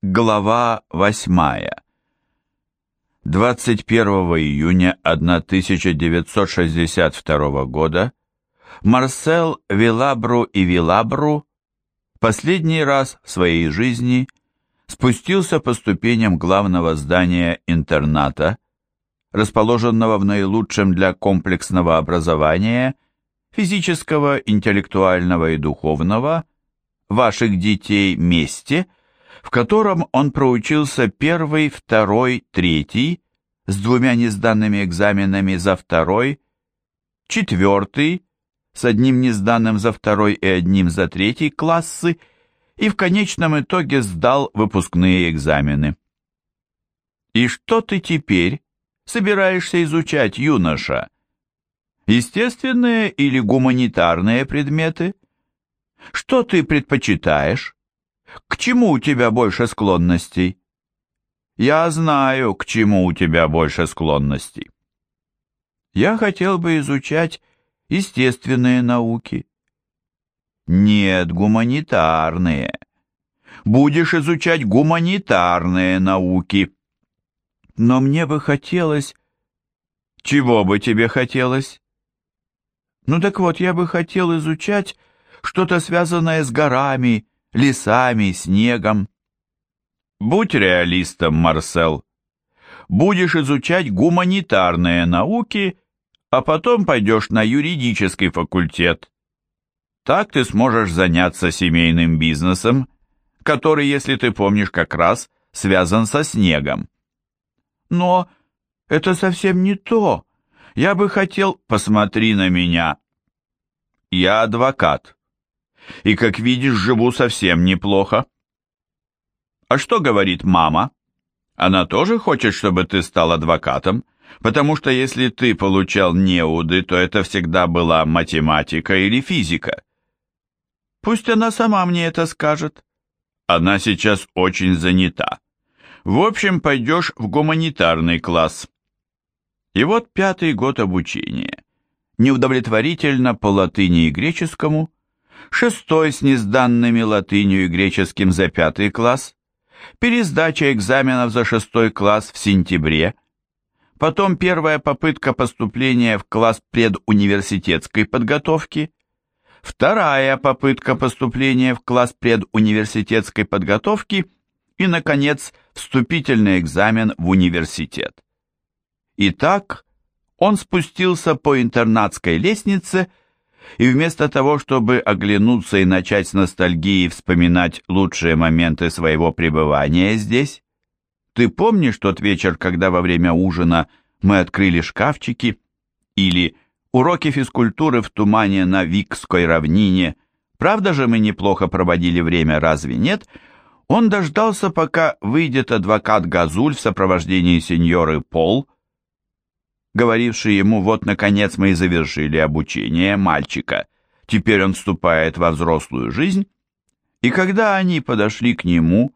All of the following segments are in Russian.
Глава восьмая. 21 июня 1962 года Марсел Вилабру и Вилабру последний раз в своей жизни спустился по ступеням главного здания интерната, расположенного в наилучшем для комплексного образования, физического, интеллектуального и духовного, ваших детей месте – в котором он проучился первый, второй, третий, с двумя несданными экзаменами за второй, четвертый, с одним несданным за второй и одним за третий классы, и в конечном итоге сдал выпускные экзамены. И что ты теперь собираешься изучать, юноша? Естественные или гуманитарные предметы? Что ты предпочитаешь? К чему у тебя больше склонностей? Я знаю, к чему у тебя больше склонностей. Я хотел бы изучать естественные науки. Нет, гуманитарные. Будешь изучать гуманитарные науки. Но мне бы хотелось... Чего бы тебе хотелось? Ну так вот, я бы хотел изучать что-то связанное с горами, лесами, снегом. Будь реалистом, Марсел. Будешь изучать гуманитарные науки, а потом пойдешь на юридический факультет. Так ты сможешь заняться семейным бизнесом, который, если ты помнишь, как раз связан со снегом. Но это совсем не то. Я бы хотел... Посмотри на меня. Я адвокат и, как видишь, живу совсем неплохо. А что говорит мама? Она тоже хочет, чтобы ты стал адвокатом, потому что если ты получал неуды, то это всегда была математика или физика. Пусть она сама мне это скажет. Она сейчас очень занята. В общем, пойдешь в гуманитарный класс. И вот пятый год обучения. Неудовлетворительно по латыни и греческому – шестой с несданными латынью и греческим за пятый класс, пересдача экзаменов за шестой класс в сентябре, потом первая попытка поступления в класс предуниверситетской подготовки, вторая попытка поступления в класс предуниверситетской подготовки и, наконец, вступительный экзамен в университет. Итак, он спустился по интернатской лестнице и вместо того, чтобы оглянуться и начать с ностальгии вспоминать лучшие моменты своего пребывания здесь, ты помнишь тот вечер, когда во время ужина мы открыли шкафчики, или уроки физкультуры в тумане на Викской равнине, правда же мы неплохо проводили время, разве нет? Он дождался, пока выйдет адвокат Газуль в сопровождении сеньоры Пол, говоривший ему «Вот, наконец, мы и завершили обучение мальчика, теперь он вступает во взрослую жизнь», и когда они подошли к нему,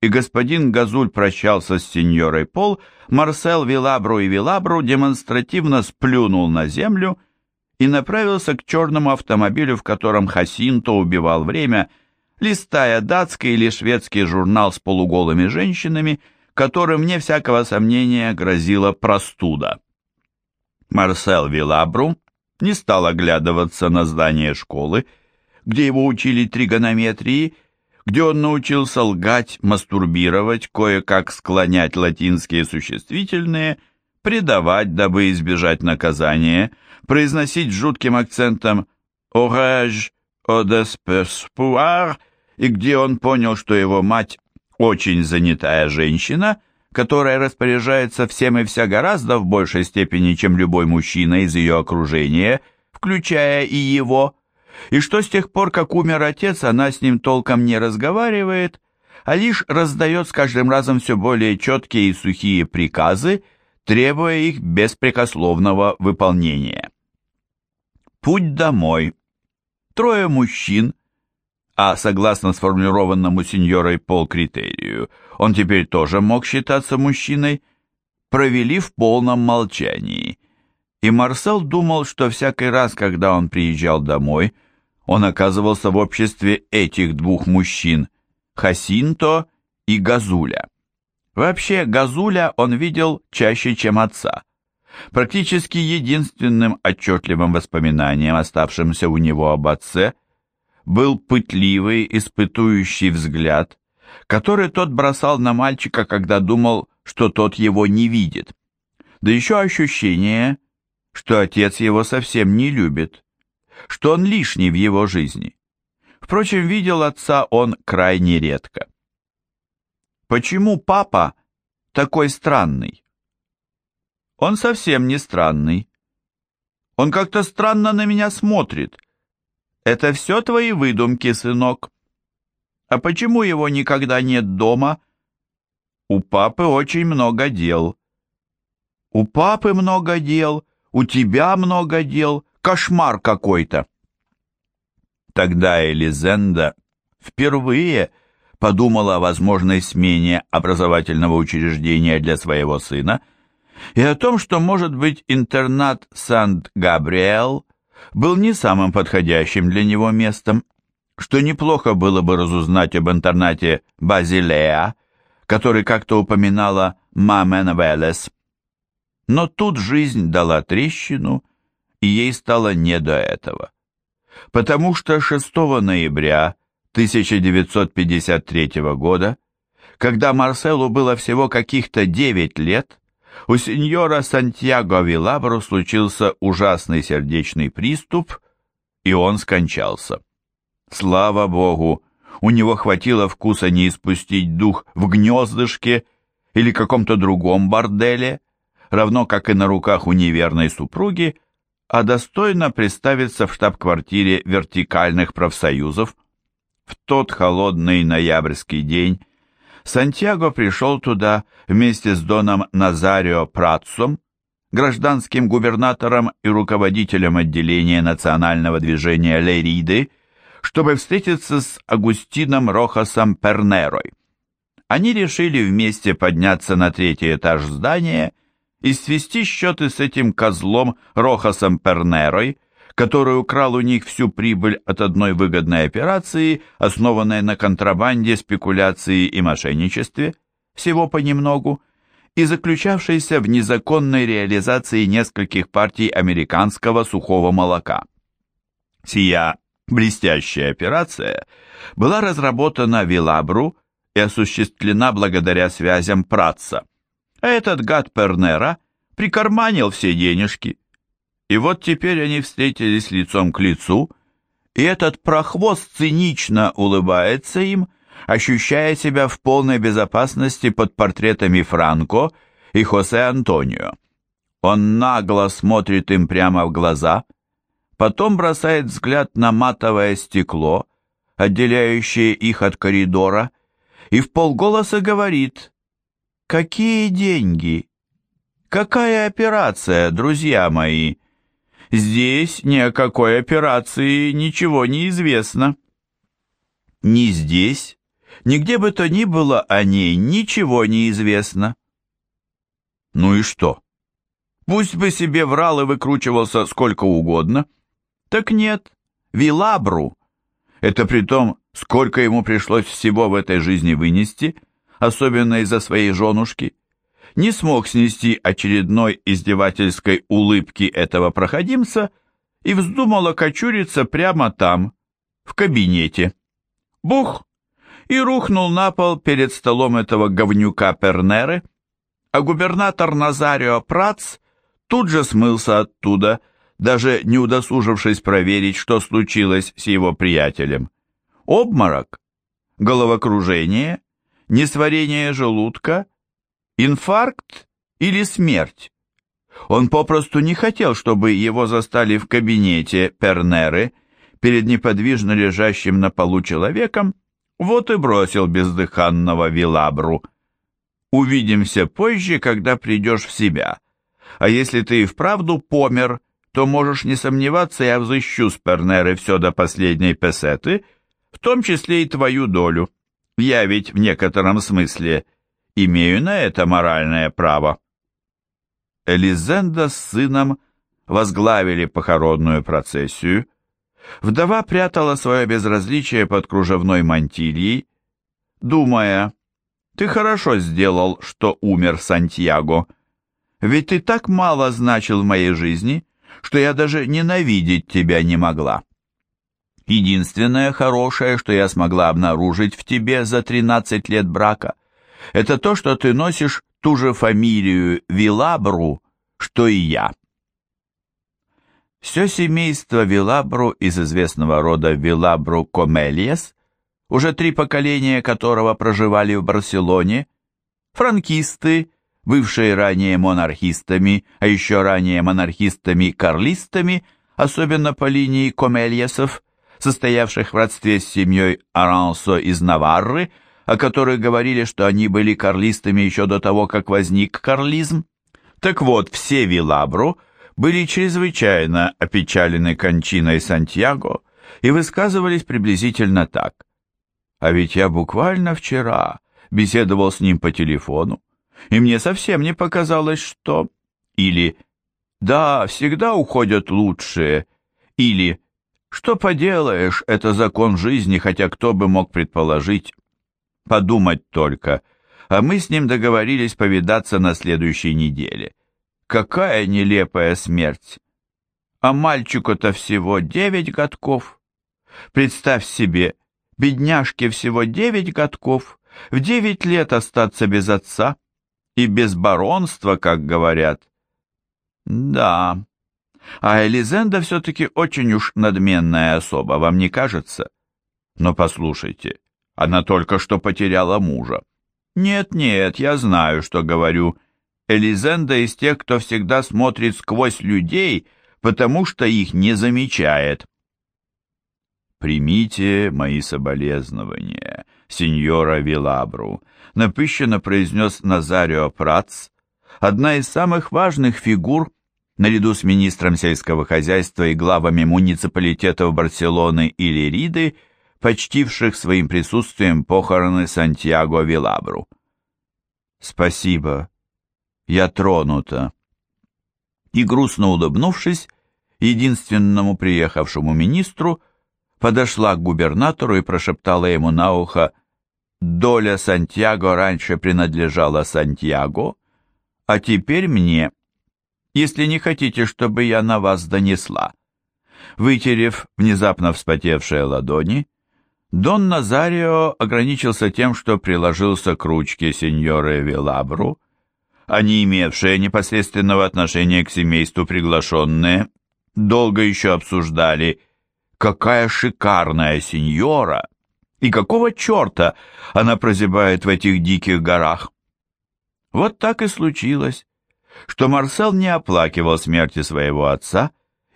и господин Газуль прощался с сеньорой Пол, Марсел Вилабру и Вилабру демонстративно сплюнул на землю и направился к черному автомобилю, в котором Хасинто убивал время, листая датский или шведский журнал с полуголыми женщинами, которым, вне всякого сомнения, грозила простуда. Марсел Вилабру не стал оглядываться на здание школы, где его учили тригонометрии, где он научился лгать, мастурбировать, кое-как склонять латинские существительные, предавать, дабы избежать наказания, произносить жутким акцентом «Орage одеспеспуар», и где он понял, что его мать очень занятая женщина – которая распоряжается всем и вся гораздо в большей степени, чем любой мужчина из ее окружения, включая и его, и что с тех пор, как умер отец, она с ним толком не разговаривает, а лишь раздает с каждым разом все более четкие и сухие приказы, требуя их беспрекословного выполнения. Путь домой. Трое мужчин, а согласно сформулированному сеньорой Пол критерию, он теперь тоже мог считаться мужчиной, провели в полном молчании. И Марсел думал, что всякий раз, когда он приезжал домой, он оказывался в обществе этих двух мужчин, Хасинто и Газуля. Вообще, Газуля он видел чаще, чем отца. Практически единственным отчетливым воспоминанием, оставшимся у него об отце, был пытливый, испытующий взгляд, который тот бросал на мальчика, когда думал, что тот его не видит. Да еще ощущение, что отец его совсем не любит, что он лишний в его жизни. Впрочем, видел отца он крайне редко. Почему папа такой странный? Он совсем не странный. Он как-то странно на меня смотрит. Это все твои выдумки, сынок. А почему его никогда нет дома? У папы очень много дел. У папы много дел, у тебя много дел, кошмар какой-то. Тогда Элизенда впервые подумала о возможной смене образовательного учреждения для своего сына и о том, что, может быть, интернат Сант-Габриэл был не самым подходящим для него местом, что неплохо было бы разузнать об интернате Базилея, который как-то упоминала Мамен Велес. Но тут жизнь дала трещину, и ей стало не до этого. Потому что 6 ноября 1953 года, когда Марселу было всего каких-то 9 лет, у сеньора Сантьяго Вилабру случился ужасный сердечный приступ, и он скончался. Слава Богу, у него хватило вкуса не испустить дух в гнездышке или каком-то другом борделе, равно как и на руках у неверной супруги, а достойно представиться в штаб-квартире вертикальных профсоюзов. В тот холодный ноябрьский день Сантьяго пришел туда вместе с доном Назарио Працом, гражданским губернатором и руководителем отделения национального движения Лериды, чтобы встретиться с Агустином Рохасом Пернерой. Они решили вместе подняться на третий этаж здания и свести счеты с этим козлом Рохасом Пернерой, который украл у них всю прибыль от одной выгодной операции, основанной на контрабанде, спекуляции и мошенничестве, всего понемногу, и заключавшейся в незаконной реализации нескольких партий американского сухого молока. Сия блестящая операция была разработана Вилабру и осуществлена благодаря связям Пратца. А этот гад Пернера прикарманил все денежки, и вот теперь они встретились лицом к лицу, и этот прохвост цинично улыбается им, ощущая себя в полной безопасности под портретами Франко и Хосе Антонио. Он нагло смотрит им прямо в глаза, потом бросает взгляд на матовое стекло, отделяющее их от коридора, и в полголоса говорит «Какие деньги? Какая операция, друзья мои?» Здесь ни о какой операции ничего не известно. Ни здесь, нигде бы то ни было о ней ничего не известно. Ну и что? Пусть бы себе врал и выкручивался сколько угодно. Так нет, Вилабру. Это при том, сколько ему пришлось всего в этой жизни вынести, особенно из-за своей женушки не смог снести очередной издевательской улыбки этого проходимца и вздумал окочуриться прямо там, в кабинете. Бух! И рухнул на пол перед столом этого говнюка Пернеры, а губернатор Назарио Прац тут же смылся оттуда, даже не удосужившись проверить, что случилось с его приятелем. Обморок, головокружение, несварение желудка Инфаркт или смерть? Он попросту не хотел, чтобы его застали в кабинете Пернеры перед неподвижно лежащим на полу человеком, вот и бросил бездыханного Вилабру. Увидимся позже, когда придешь в себя. А если ты и вправду помер, то можешь не сомневаться, я взыщу с Пернеры все до последней песеты, в том числе и твою долю. Я ведь в некотором смысле имею на это моральное право. Элизенда с сыном возглавили похоронную процессию. Вдова прятала свое безразличие под кружевной мантильей, думая, Ты хорошо сделал, что умер Сантьяго. Ведь ты так мало значил в моей жизни, что я даже ненавидеть тебя не могла. Единственное хорошее, что я смогла обнаружить в тебе за 13 лет брака, это то, что ты носишь ту же фамилию Вилабру, что и я. Все семейство Вилабру из известного рода Вилабру Комельес, уже три поколения которого проживали в Барселоне, франкисты, бывшие ранее монархистами, а еще ранее монархистами-карлистами, особенно по линии Комельесов, состоявших в родстве с семьей Арансо из Наварры, о которых говорили, что они были карлистами еще до того, как возник карлизм. Так вот, все Вилабру были чрезвычайно опечалены кончиной Сантьяго и высказывались приблизительно так. А ведь я буквально вчера беседовал с ним по телефону, и мне совсем не показалось, что... Или «Да, всегда уходят лучшие», или «Что поделаешь, это закон жизни, хотя кто бы мог предположить». Подумать только, а мы с ним договорились повидаться на следующей неделе. Какая нелепая смерть! А мальчику-то всего девять годков. Представь себе, бедняжке всего девять годков, в девять лет остаться без отца и без баронства, как говорят. Да, а Элизенда все-таки очень уж надменная особа, вам не кажется? Но послушайте, она только что потеряла мужа. Нет-нет, я знаю, что говорю. Элизенда из тех, кто всегда смотрит сквозь людей, потому что их не замечает. Примите мои соболезнования, сеньора Вилабру, напыщенно произнес Назарио Прац, одна из самых важных фигур наряду с министром сельского хозяйства и главами муниципалитетов Барселоны и Лериды, почтивших своим присутствием похороны Сантьяго Вилабру. «Спасибо, я тронута». И грустно улыбнувшись, единственному приехавшему министру, подошла к губернатору и прошептала ему на ухо «Доля Сантьяго раньше принадлежала Сантьяго, а теперь мне, если не хотите, чтобы я на вас донесла». Вытерев внезапно вспотевшие ладони, Дон Назарио ограничился тем, что приложился к ручке сеньоры Вилабру, а не имевшие непосредственного отношения к семейству приглашенные, долго еще обсуждали, какая шикарная сеньора и какого черта она прозябает в этих диких горах. Вот так и случилось, что Марсел не оплакивал смерти своего отца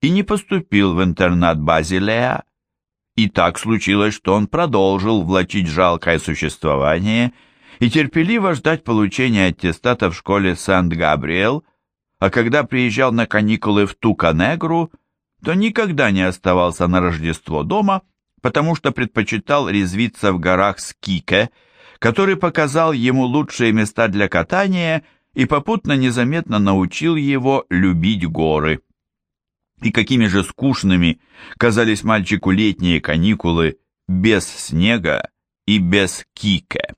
и не поступил в интернат Базилея, и так случилось, что он продолжил влачить жалкое существование и терпеливо ждать получения аттестата в школе Сант-Габриэл, а когда приезжал на каникулы в Туканегру, то никогда не оставался на Рождество дома, потому что предпочитал резвиться в горах Скике, который показал ему лучшие места для катания и попутно незаметно научил его любить горы и какими же скучными казались мальчику летние каникулы без снега и без кике.